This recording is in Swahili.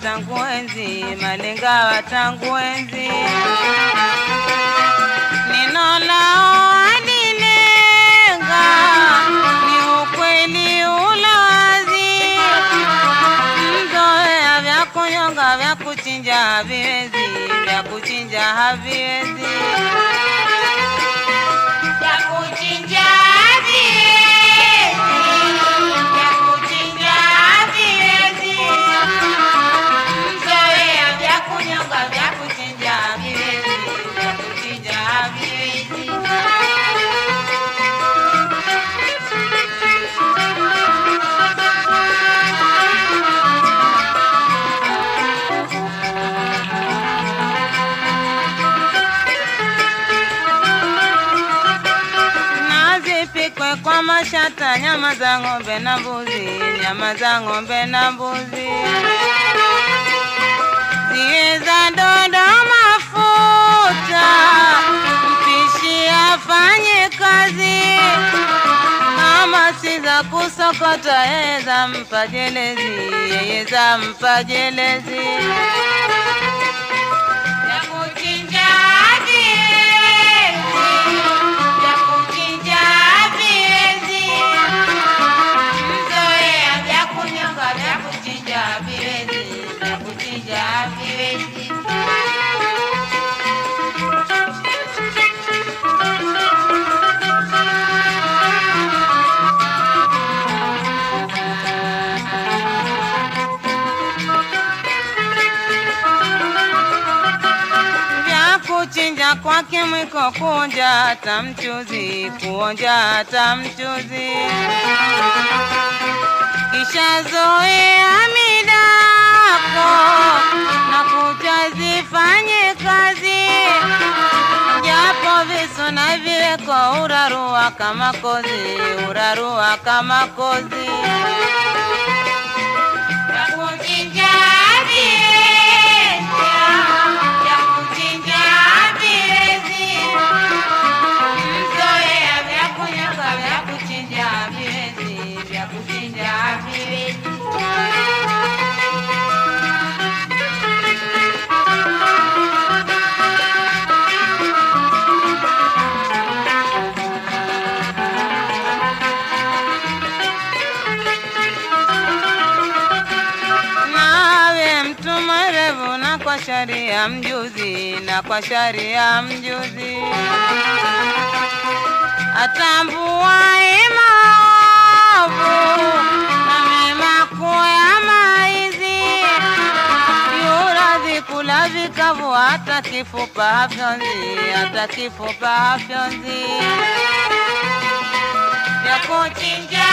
tangu enzi, malenga tangu enzi. Neno lao alilenga, ni ukweli ulowazi. Mzoea vya kunyonga, vya kuchinja haviwezi, vya kuchinja haviwezi. Zipikwe kwa mashata, nyama za ng'ombe na mbuzi, nyama za ng'ombe na mbuzi, ziwe za dondo mafuta, mpishi afanye kazi, kama si za kusokota, yeye za mpajelezi, yeye za mpajelezi. Ya kuchinja kuchinja haviwezi. kwake mwiko kuonja hata mchuzi, kuonja hata mchuzi, kisha zoea urarua kama kozi, urarua kama kozi. Kwa sharia mjuzi, na kwa sharia mjuzi, atambua maovu na mema kuyama hizi, yuradhi kula vikavu, hata kifupa hafyonzi, hata kifupa hafyonzi Ya kuchinja